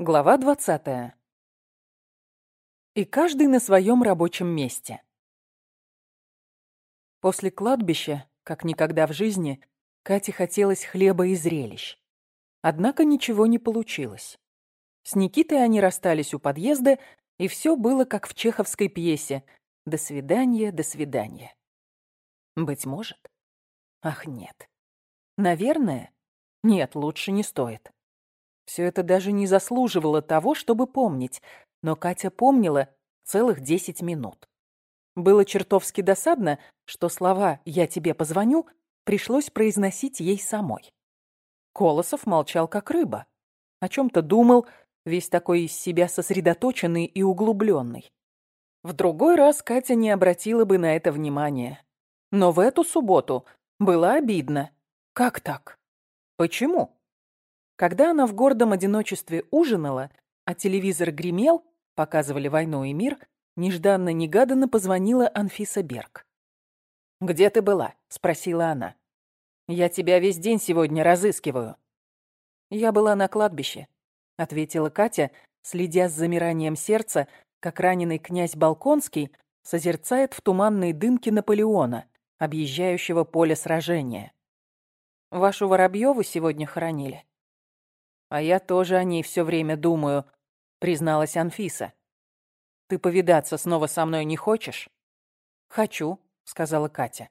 Глава 20. И каждый на своем рабочем месте. После кладбища, как никогда в жизни, Кате хотелось хлеба и зрелищ. Однако ничего не получилось. С Никитой они расстались у подъезда, и все было как в чеховской пьесе «До свидания, до свидания». Быть может? Ах, нет. Наверное? Нет, лучше не стоит. Все это даже не заслуживало того, чтобы помнить, но Катя помнила целых десять минут. Было чертовски досадно, что слова «я тебе позвоню» пришлось произносить ей самой. Колосов молчал как рыба. О чем-то думал, весь такой из себя сосредоточенный и углубленный. В другой раз Катя не обратила бы на это внимания. Но в эту субботу было обидно. Как так? Почему? Когда она в гордом одиночестве ужинала, а телевизор гремел, показывали «Войну и мир», нежданно-негаданно позвонила Анфиса Берг. «Где ты была?» — спросила она. «Я тебя весь день сегодня разыскиваю». «Я была на кладбище», — ответила Катя, следя с замиранием сердца, как раненый князь Балконский созерцает в туманной дымке Наполеона, объезжающего поле сражения. «Вашу Воробьеву сегодня хоронили?» «А я тоже о ней все время думаю», — призналась Анфиса. «Ты повидаться снова со мной не хочешь?» «Хочу», — сказала Катя.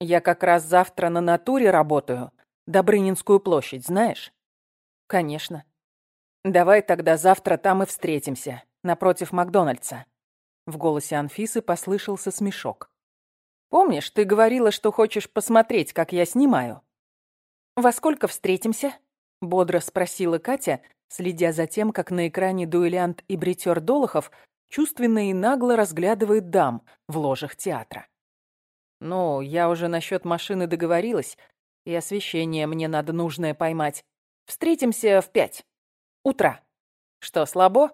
«Я как раз завтра на натуре работаю. Добрынинскую площадь, знаешь?» «Конечно». «Давай тогда завтра там и встретимся, напротив Макдональдса». В голосе Анфисы послышался смешок. «Помнишь, ты говорила, что хочешь посмотреть, как я снимаю?» «Во сколько встретимся?» Бодро спросила Катя, следя за тем, как на экране дуэлянт и бритер Долохов чувственно и нагло разглядывает дам в ложах театра. «Ну, я уже насчет машины договорилась, и освещение мне надо нужное поймать. Встретимся в пять. Утра. Что, слабо?»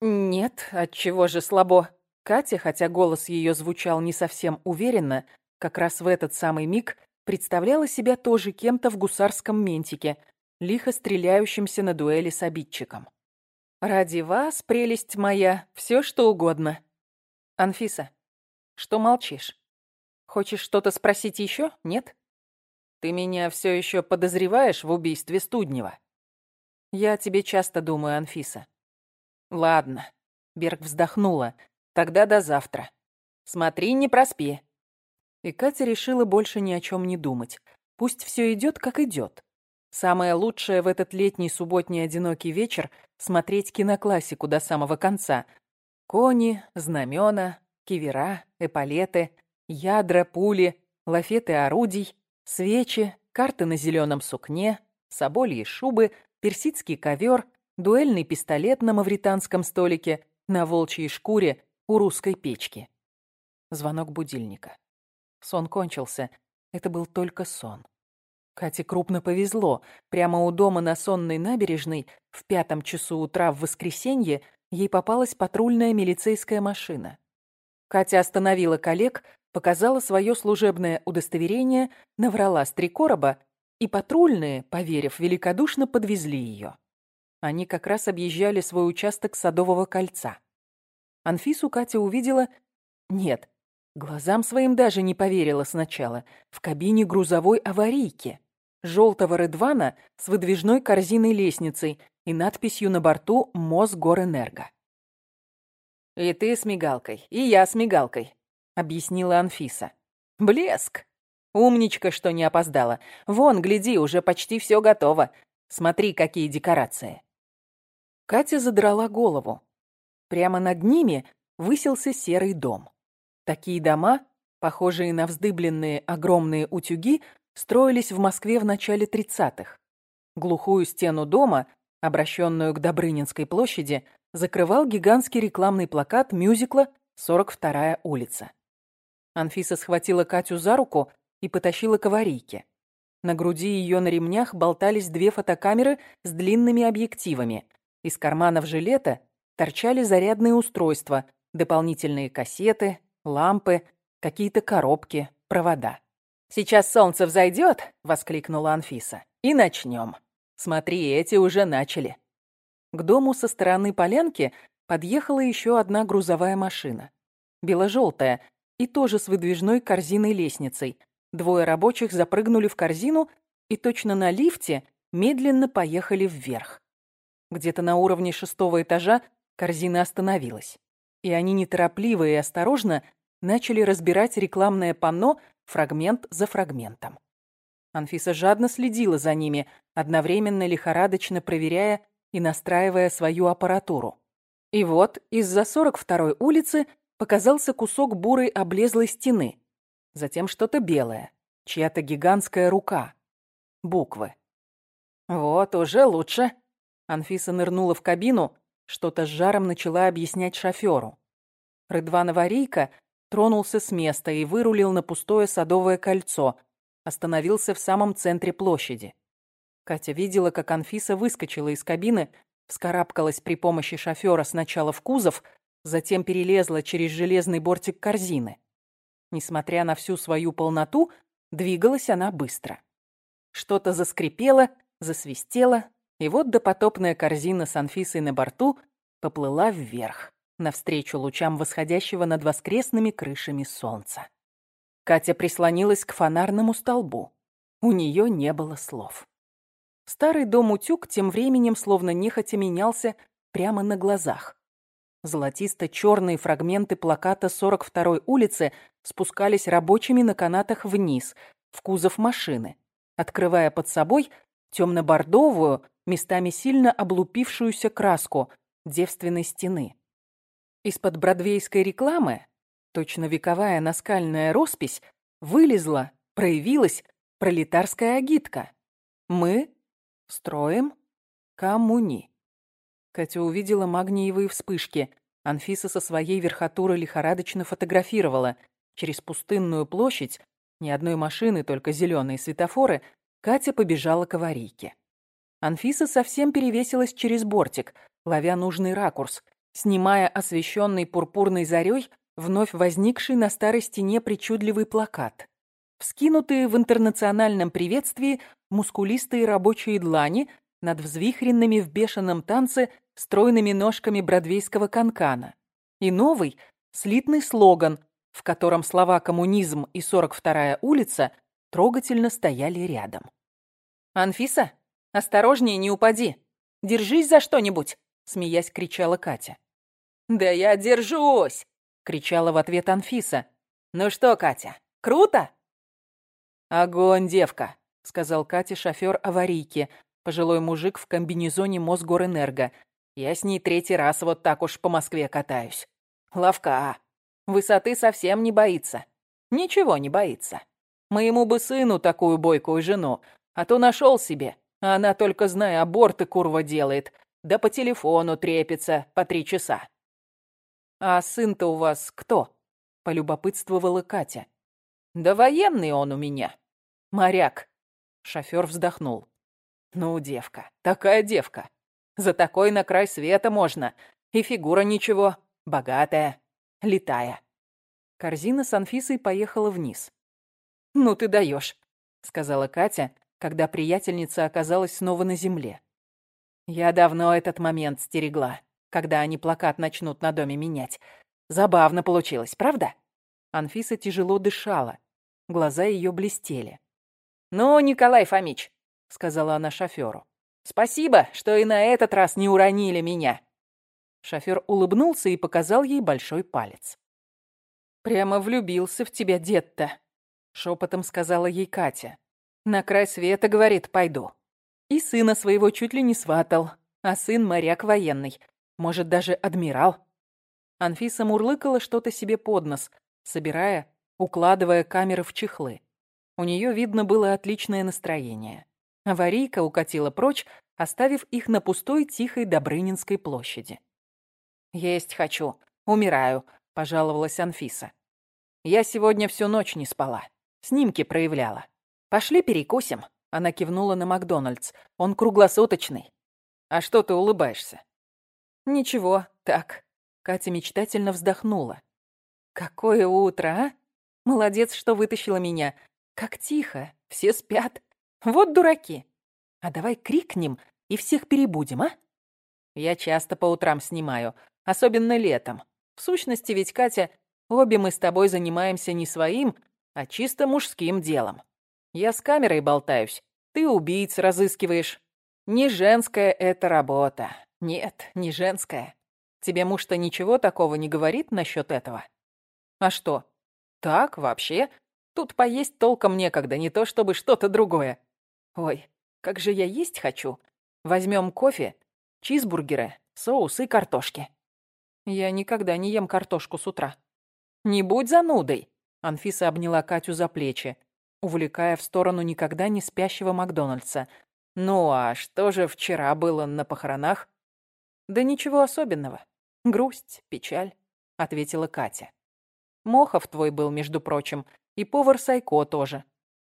«Нет, отчего же слабо?» Катя, хотя голос ее звучал не совсем уверенно, как раз в этот самый миг представляла себя тоже кем-то в гусарском ментике – лихо стреляющимся на дуэли с обидчиком. «Ради вас, прелесть моя, все что угодно. Анфиса, что молчишь? Хочешь что-то спросить еще? Нет? Ты меня все еще подозреваешь в убийстве Студнева? Я тебе часто думаю, Анфиса. Ладно, Берг вздохнула. Тогда до завтра. Смотри, не проспи. И Катя решила больше ни о чем не думать. Пусть все идет, как идет. Самое лучшее в этот летний субботний одинокий вечер — смотреть киноклассику до самого конца. Кони, знамена, кивера, эполеты, ядра, пули, лафеты орудий, свечи, карты на зеленом сукне, собольи шубы, персидский ковер, дуэльный пистолет на мавританском столике, на волчьей шкуре у русской печки. Звонок будильника. Сон кончился. Это был только сон. Кате крупно повезло. Прямо у дома на Сонной набережной в пятом часу утра в воскресенье ей попалась патрульная милицейская машина. Катя остановила коллег, показала свое служебное удостоверение, наврала с три короба, и патрульные, поверив, великодушно подвезли ее. Они как раз объезжали свой участок Садового кольца. Анфису Катя увидела... Нет, глазам своим даже не поверила сначала. В кабине грузовой аварийки желтого Редвана с выдвижной корзиной лестницей и надписью на борту «Мосгорэнерго». «И ты с мигалкой, и я с мигалкой», — объяснила Анфиса. «Блеск! Умничка, что не опоздала. Вон, гляди, уже почти все готово. Смотри, какие декорации». Катя задрала голову. Прямо над ними высился серый дом. Такие дома, похожие на вздыбленные огромные утюги, строились в Москве в начале 30-х. Глухую стену дома, обращенную к Добрынинской площади, закрывал гигантский рекламный плакат мюзикла «42-я улица». Анфиса схватила Катю за руку и потащила к аварийке. На груди ее на ремнях болтались две фотокамеры с длинными объективами. Из карманов жилета торчали зарядные устройства, дополнительные кассеты, лампы, какие-то коробки, провода. «Сейчас солнце взойдет», — воскликнула Анфиса, — «и начнем. Смотри, эти уже начали». К дому со стороны полянки подъехала еще одна грузовая машина. Бело-желтая и тоже с выдвижной корзиной-лестницей. Двое рабочих запрыгнули в корзину и точно на лифте медленно поехали вверх. Где-то на уровне шестого этажа корзина остановилась. И они неторопливо и осторожно начали разбирать рекламное панно фрагмент за фрагментом. Анфиса жадно следила за ними, одновременно лихорадочно проверяя и настраивая свою аппаратуру. И вот из-за 42-й улицы показался кусок бурой облезлой стены. Затем что-то белое, чья-то гигантская рука. Буквы. «Вот, уже лучше». Анфиса нырнула в кабину, что-то с жаром начала объяснять шоферу. Рыдван Аварийка тронулся с места и вырулил на пустое садовое кольцо, остановился в самом центре площади. Катя видела, как Анфиса выскочила из кабины, вскарабкалась при помощи шофера сначала в кузов, затем перелезла через железный бортик корзины. Несмотря на всю свою полноту, двигалась она быстро. Что-то заскрипело, засвистело, и вот допотопная корзина с Анфисой на борту поплыла вверх, навстречу лучам восходящего над воскресными крышами солнца. Катя прислонилась к фонарному столбу. У нее не было слов. Старый дом-утюг тем временем словно нехотя менялся прямо на глазах. Золотисто-черные фрагменты плаката 42-й улицы спускались рабочими на канатах вниз, в кузов машины, открывая под собой темно-бордовую, местами сильно облупившуюся краску девственной стены. Из-под бродвейской рекламы, точно вековая наскальная роспись, вылезла, проявилась пролетарская агитка. Мы Строим коммуни. Катя увидела магниевые вспышки. Анфиса со своей верхотуры лихорадочно фотографировала. Через пустынную площадь, ни одной машины, только зеленые светофоры, Катя побежала к аварийке. Анфиса совсем перевесилась через бортик, ловя нужный ракурс, снимая освещенный пурпурной зарей вновь возникший на старой стене причудливый плакат. Вскинутые в интернациональном приветствии мускулистые рабочие длани над взвихренными в бешеном танце стройными ножками бродвейского канкана. И новый, слитный слоган, в котором слова «коммунизм» и «42-я улица» трогательно стояли рядом. «Анфиса, осторожнее, не упади! Держись за что-нибудь!» — смеясь кричала Катя. «Да я держусь!» — кричала в ответ Анфиса. «Ну что, Катя, круто?» «Огонь, девка!» — сказал Кате шофер аварийки, пожилой мужик в комбинезоне Мосгорэнерго. «Я с ней третий раз вот так уж по Москве катаюсь. Ловка. Высоты совсем не боится. Ничего не боится. Моему бы сыну такую бойкую жену, а то нашел себе, а она только, зная, аборты курва делает, да по телефону трепится по три часа». «А сын-то у вас кто?» — полюбопытствовала Катя. «Да военный он у меня. Моряк. Шофер вздохнул. Ну, девка, такая девка. За такой на край света можно. И фигура ничего, богатая, летая. Корзина с Анфисой поехала вниз. «Ну ты даешь», — сказала Катя, когда приятельница оказалась снова на земле. «Я давно этот момент стерегла, когда они плакат начнут на доме менять. Забавно получилось, правда?» Анфиса тяжело дышала. Глаза ее блестели. «Ну, Николай Фомич», — сказала она шоферу, — «спасибо, что и на этот раз не уронили меня». Шофер улыбнулся и показал ей большой палец. «Прямо влюбился в тебя, дед-то», — шепотом сказала ей Катя. «На край света, — говорит, — пойду». И сына своего чуть ли не сватал, а сын моряк военный, может, даже адмирал. Анфиса мурлыкала что-то себе под нос, собирая, укладывая камеры в чехлы. У нее, видно, было отличное настроение. Аварийка укатила прочь, оставив их на пустой тихой Добрынинской площади. «Есть хочу. Умираю», — пожаловалась Анфиса. «Я сегодня всю ночь не спала. Снимки проявляла. Пошли перекусим». Она кивнула на Макдональдс. «Он круглосуточный». «А что ты улыбаешься?» «Ничего, так». Катя мечтательно вздохнула. «Какое утро, а? Молодец, что вытащила меня. Как тихо, все спят. Вот дураки. А давай крикнем и всех перебудем, а? Я часто по утрам снимаю, особенно летом. В сущности, ведь, Катя, обе мы с тобой занимаемся не своим, а чисто мужским делом. Я с камерой болтаюсь, ты убийц разыскиваешь. Не женская это работа. Нет, не женская. Тебе муж-то ничего такого не говорит насчет этого? А что? Так, вообще. Тут поесть толком некогда, не то чтобы что-то другое. Ой, как же я есть хочу. Возьмем кофе, чизбургеры, соус и картошки. Я никогда не ем картошку с утра. Не будь занудой. Анфиса обняла Катю за плечи, увлекая в сторону никогда не спящего Макдональдса. Ну а что же вчера было на похоронах? Да ничего особенного. Грусть, печаль, ответила Катя. Мохов твой был, между прочим, и повар Сайко тоже.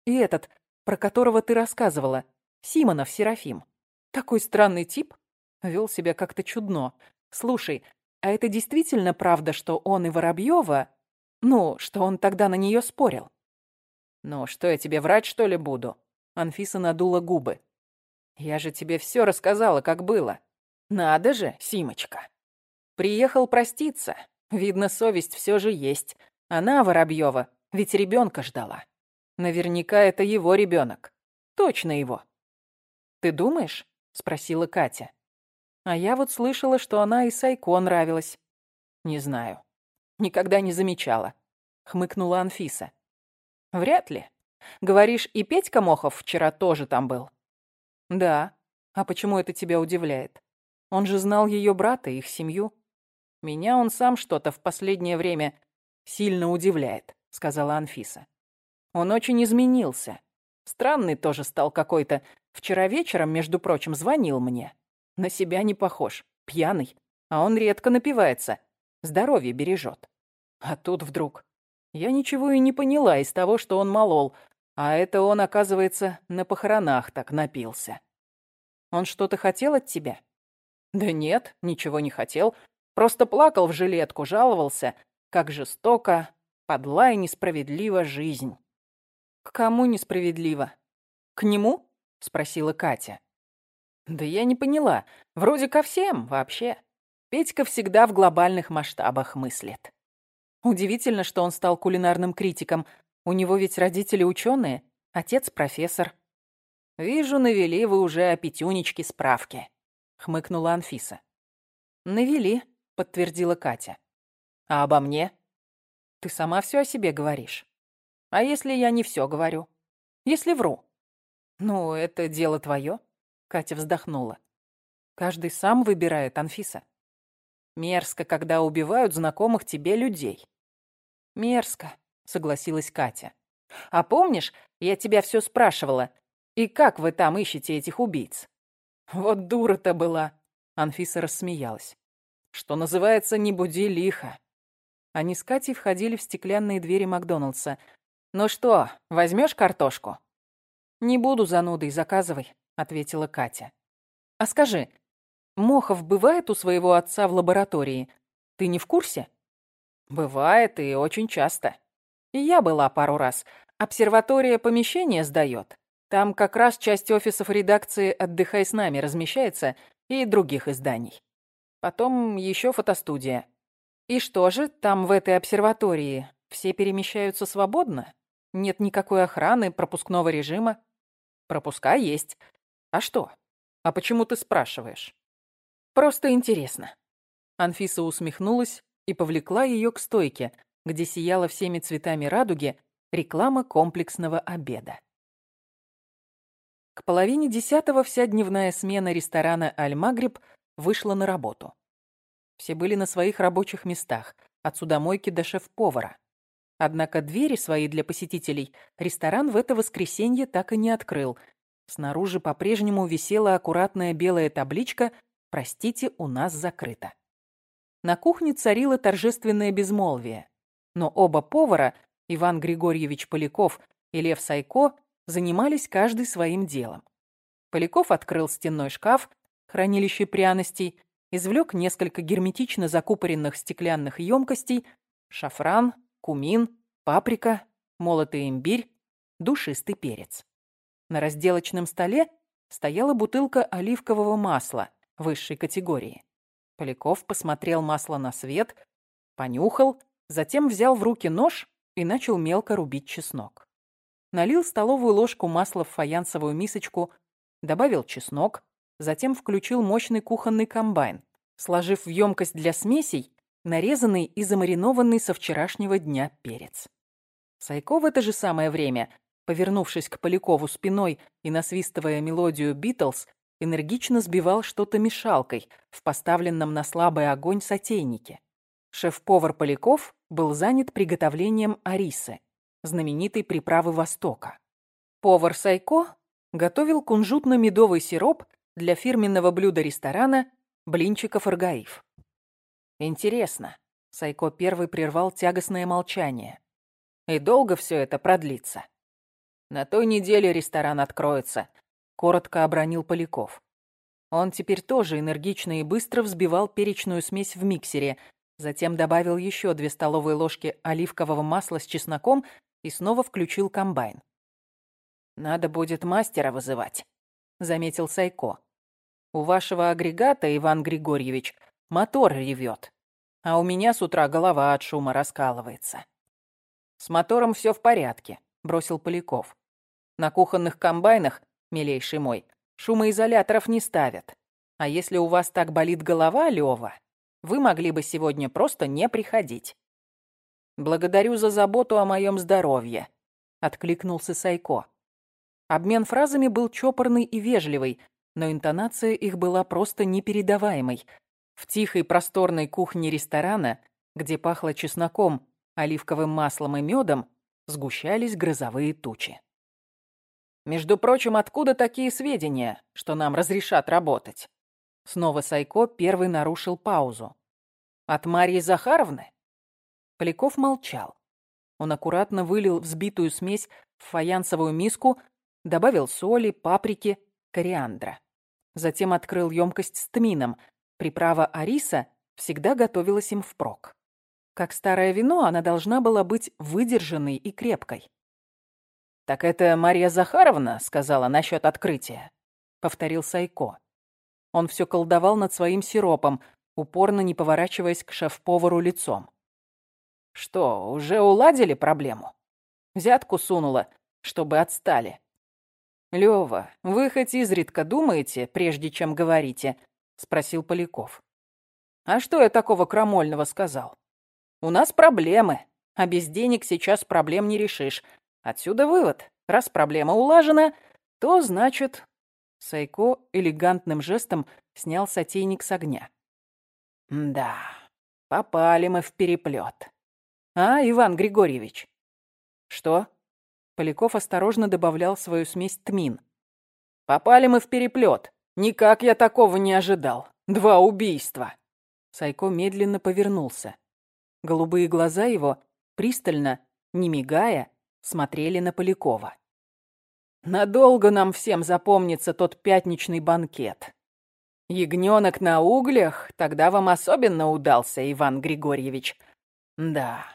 И этот, про которого ты рассказывала, Симонов Серафим. Такой странный тип. Вел себя как-то чудно. Слушай, а это действительно правда, что он и Воробьева... Ну, что он тогда на нее спорил? Ну, что я тебе врать, что ли, буду? Анфиса надула губы. Я же тебе все рассказала, как было. Надо же, Симочка. Приехал проститься. Видно, совесть все же есть. Она, Воробьева, ведь ребенка ждала. Наверняка это его ребенок. Точно его. «Ты думаешь?» — спросила Катя. А я вот слышала, что она и Сайко нравилась. Не знаю. Никогда не замечала. Хмыкнула Анфиса. Вряд ли. Говоришь, и Петька Мохов вчера тоже там был? Да. А почему это тебя удивляет? Он же знал ее брата, их семью. Меня он сам что-то в последнее время сильно удивляет, сказала Анфиса. Он очень изменился. Странный тоже стал какой-то. Вчера вечером, между прочим, звонил мне. На себя не похож. Пьяный. А он редко напивается. Здоровье бережет. А тут вдруг... Я ничего и не поняла из того, что он молол. А это он, оказывается, на похоронах так напился. Он что-то хотел от тебя? Да нет, ничего не хотел. Просто плакал в жилетку, жаловался, как жестоко, подла и несправедлива жизнь. «К кому несправедливо? К нему?» — спросила Катя. «Да я не поняла. Вроде ко всем вообще. Петька всегда в глобальных масштабах мыслит. Удивительно, что он стал кулинарным критиком. У него ведь родители ученые, отец профессор. Вижу, навели вы уже о пятюнечке справки», — хмыкнула Анфиса. «Навели», — подтвердила Катя. «А обо мне?» «Ты сама все о себе говоришь». А если я не все говорю? Если вру? Ну, это дело твое. Катя вздохнула. Каждый сам выбирает, Анфиса. Мерзко, когда убивают знакомых тебе людей. Мерзко, согласилась Катя. А помнишь, я тебя все спрашивала, и как вы там ищете этих убийц? Вот дура-то была. Анфиса рассмеялась. Что называется, не буди лихо. Они с Катей входили в стеклянные двери Макдоналдса. «Ну что, возьмешь картошку?» «Не буду занудой, заказывай», — ответила Катя. «А скажи, Мохов бывает у своего отца в лаборатории? Ты не в курсе?» «Бывает и очень часто. И я была пару раз. Обсерватория помещение сдает. Там как раз часть офисов редакции «Отдыхай с нами» размещается и других изданий. Потом еще фотостудия. И что же, там в этой обсерватории все перемещаются свободно? Нет никакой охраны, пропускного режима. Пропуска есть. А что? А почему ты спрашиваешь? Просто интересно. Анфиса усмехнулась и повлекла ее к стойке, где сияла всеми цветами радуги реклама комплексного обеда. К половине десятого вся дневная смена ресторана «Аль-Магриб» вышла на работу. Все были на своих рабочих местах, от судомойки до шеф-повара. Однако двери свои для посетителей ресторан в это воскресенье так и не открыл. Снаружи по-прежнему висела аккуратная белая табличка «Простите, у нас закрыто». На кухне царило торжественное безмолвие. Но оба повара, Иван Григорьевич Поляков и Лев Сайко, занимались каждый своим делом. Поляков открыл стенной шкаф, хранилище пряностей, извлек несколько герметично закупоренных стеклянных емкостей, шафран, кумин, паприка, молотый имбирь, душистый перец. На разделочном столе стояла бутылка оливкового масла, высшей категории. Поляков посмотрел масло на свет, понюхал, затем взял в руки нож и начал мелко рубить чеснок. Налил столовую ложку масла в фаянсовую мисочку, добавил чеснок, затем включил мощный кухонный комбайн, сложив в емкость для смесей нарезанный и замаринованный со вчерашнего дня перец. Сайко в это же самое время, повернувшись к Полякову спиной и насвистывая мелодию «Битлз», энергично сбивал что-то мешалкой в поставленном на слабый огонь сотейнике. Шеф-повар Поляков был занят приготовлением арисы, знаменитой приправы Востока. Повар Сайко готовил кунжутно-медовый сироп для фирменного блюда ресторана блинчиков Аргаив. Интересно, Сайко первый прервал тягостное молчание. И долго все это продлится? На той неделе ресторан откроется, коротко обронил Поляков. Он теперь тоже энергично и быстро взбивал перечную смесь в миксере, затем добавил еще две столовые ложки оливкового масла с чесноком и снова включил комбайн. «Надо будет мастера вызывать», — заметил Сайко. «У вашего агрегата, Иван Григорьевич, мотор ревет, а у меня с утра голова от шума раскалывается». «С мотором все в порядке», — бросил Поляков. «На кухонных комбайнах, милейший мой, шумоизоляторов не ставят. А если у вас так болит голова, Лёва, вы могли бы сегодня просто не приходить». «Благодарю за заботу о моем здоровье», — откликнулся Сайко. Обмен фразами был чопорный и вежливый, но интонация их была просто непередаваемой. В тихой просторной кухне ресторана, где пахло чесноком, оливковым маслом и медом, сгущались грозовые тучи. «Между прочим, откуда такие сведения, что нам разрешат работать?» Снова Сайко первый нарушил паузу. «От Марьи Захаровны?» Поляков молчал. Он аккуратно вылил взбитую смесь в фаянсовую миску, добавил соли, паприки, кориандра. Затем открыл емкость с тмином. Приправа ариса всегда готовилась им впрок. Как старое вино, она должна была быть выдержанной и крепкой. «Так это Мария Захаровна сказала насчет открытия», — повторил Сайко. Он все колдовал над своим сиропом, упорно не поворачиваясь к шеф-повару лицом. Что, уже уладили проблему? Взятку сунула, чтобы отстали. Лёва, вы хоть изредка думаете, прежде чем говорите? Спросил Поляков. А что я такого крамольного сказал? У нас проблемы, а без денег сейчас проблем не решишь. Отсюда вывод. Раз проблема улажена, то значит... Сайко элегантным жестом снял сотейник с огня. Да, попали мы в переплет. А, Иван Григорьевич? Что? Поляков осторожно добавлял свою смесь тмин. Попали мы в переплет. Никак я такого не ожидал. Два убийства. Сайко медленно повернулся. Голубые глаза его, пристально, не мигая, смотрели на Полякова. Надолго нам всем запомнится тот пятничный банкет. Ягненок на углях тогда вам особенно удался, Иван Григорьевич. Да,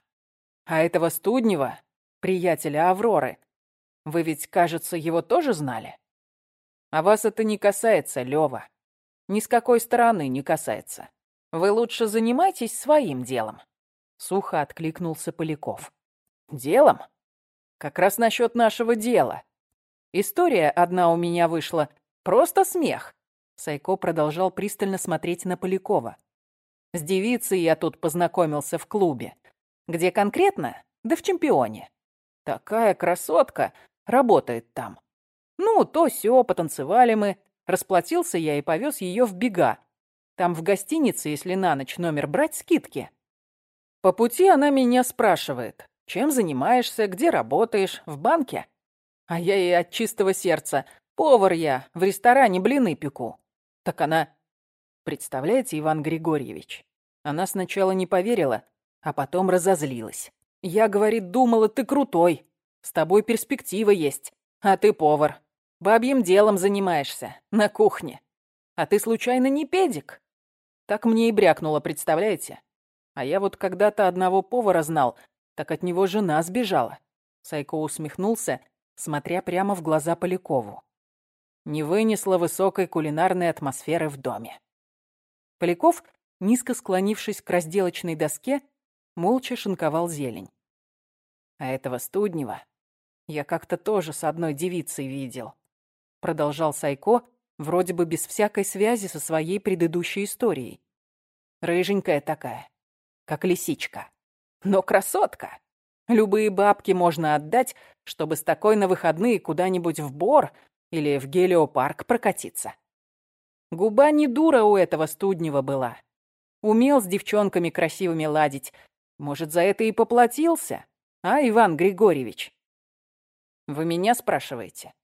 а этого Студнева, приятеля Авроры, вы ведь, кажется, его тоже знали? А вас это не касается, Лёва. Ни с какой стороны не касается. Вы лучше занимайтесь своим делом. Сухо откликнулся Поляков. Делом? Как раз насчет нашего дела. История одна у меня вышла. Просто смех. Сайко продолжал пристально смотреть на Полякова. С девицей я тут познакомился в клубе. Где конкретно? Да в чемпионе. Такая красотка работает там. Ну, то сё, потанцевали мы. Расплатился я и повез ее в бега. Там в гостинице, если на ночь номер брать, скидки. По пути она меня спрашивает, чем занимаешься, где работаешь, в банке? А я ей от чистого сердца. Повар я, в ресторане блины пеку. Так она... Представляете, Иван Григорьевич, она сначала не поверила, а потом разозлилась. Я, говорит, думала, ты крутой. С тобой перспектива есть. А ты повар. Бабьим делом занимаешься. На кухне. А ты случайно не педик? Так мне и брякнуло, представляете? А я вот когда-то одного повара знал, так от него жена сбежала. Сайко усмехнулся, смотря прямо в глаза Полякову. Не вынесла высокой кулинарной атмосферы в доме. Поляков, низко склонившись к разделочной доске, молча шинковал зелень. А этого студнева я как-то тоже с одной девицей видел. Продолжал Сайко, вроде бы без всякой связи со своей предыдущей историей. Рыженькая такая, как лисичка. Но красотка. Любые бабки можно отдать, чтобы с такой на выходные куда-нибудь в Бор или в Гелиопарк прокатиться. Губа не дура у этого студнева была. Умел с девчонками красивыми ладить. Может, за это и поплатился, а, Иван Григорьевич? Вы меня спрашиваете?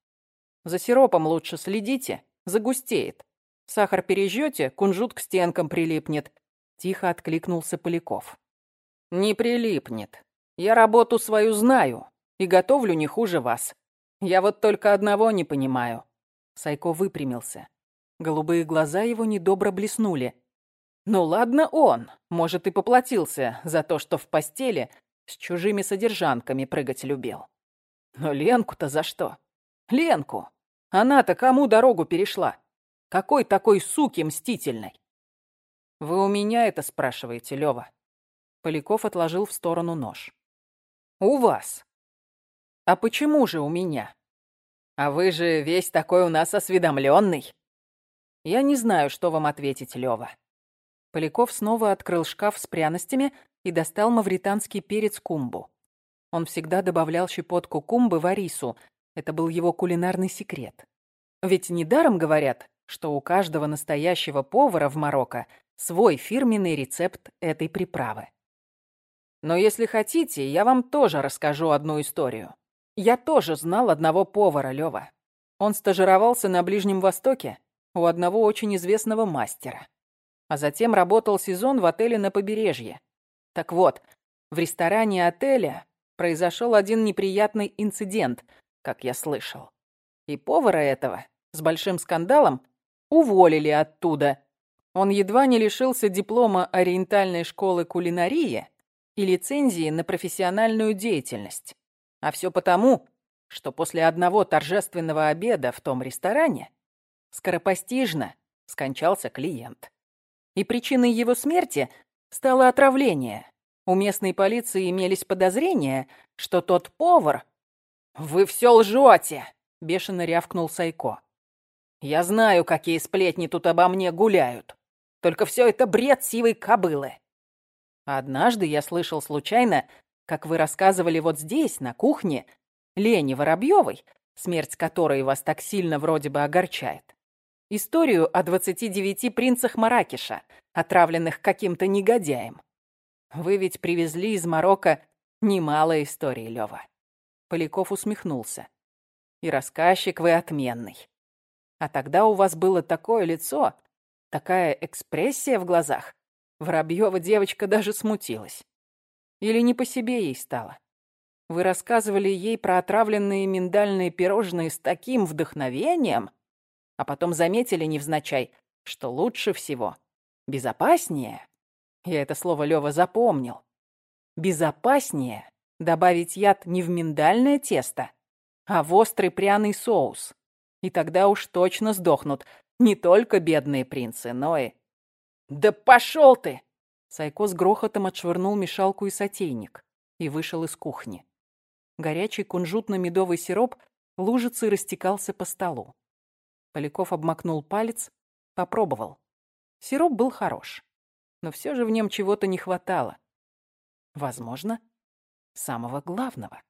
За сиропом лучше следите, загустеет. Сахар пережжете, кунжут к стенкам прилипнет. Тихо откликнулся Поляков. Не прилипнет. Я работу свою знаю и готовлю не хуже вас. Я вот только одного не понимаю. Сайко выпрямился. Голубые глаза его недобро блеснули. Ну ладно он, может, и поплатился за то, что в постели с чужими содержанками прыгать любил. Но Ленку-то за что? Ленку! Она-то кому дорогу перешла? Какой такой суки мстительной? Вы у меня это спрашиваете, Лёва? Поляков отложил в сторону нож. У вас. А почему же у меня? А вы же весь такой у нас осведомленный. Я не знаю, что вам ответить, Лёва. Поляков снова открыл шкаф с пряностями и достал мавританский перец кумбу. Он всегда добавлял щепотку кумбы в арису. Это был его кулинарный секрет. Ведь недаром говорят, что у каждого настоящего повара в Марокко свой фирменный рецепт этой приправы. Но если хотите, я вам тоже расскажу одну историю. Я тоже знал одного повара, Лёва. Он стажировался на Ближнем Востоке у одного очень известного мастера. А затем работал сезон в отеле на побережье. Так вот, в ресторане отеля произошел один неприятный инцидент, как я слышал. И повара этого с большим скандалом уволили оттуда. Он едва не лишился диплома ориентальной школы кулинарии и лицензии на профессиональную деятельность. А все потому, что после одного торжественного обеда в том ресторане скоропостижно скончался клиент. И причиной его смерти стало отравление, у местной полиции имелись подозрения, что тот повар... «Вы все лжете!» — бешено рявкнул Сайко. «Я знаю, какие сплетни тут обо мне гуляют. Только все это бред сивой кобылы. Однажды я слышал случайно, как вы рассказывали вот здесь, на кухне, Лене Воробьевой, смерть которой вас так сильно вроде бы огорчает. Историю о 29 принцах Маракеша, отравленных каким-то негодяем. Вы ведь привезли из Марокко немало историй, Лёва. Поляков усмехнулся. И рассказчик вы отменный. А тогда у вас было такое лицо, такая экспрессия в глазах. Воробьева девочка даже смутилась. Или не по себе ей стало. Вы рассказывали ей про отравленные миндальные пирожные с таким вдохновением, а потом заметили невзначай, что лучше всего, безопаснее я это слово Лёва запомнил. Безопаснее добавить яд не в миндальное тесто, а в острый пряный соус. И тогда уж точно сдохнут не только бедные принцы, но и... «Да пошел ты!» Сайко с грохотом отшвырнул мешалку и сотейник и вышел из кухни. Горячий кунжутно-медовый сироп лужицей растекался по столу. Поляков обмакнул палец, попробовал. Сироп был хорош но все же в нем чего-то не хватало. Возможно, самого главного.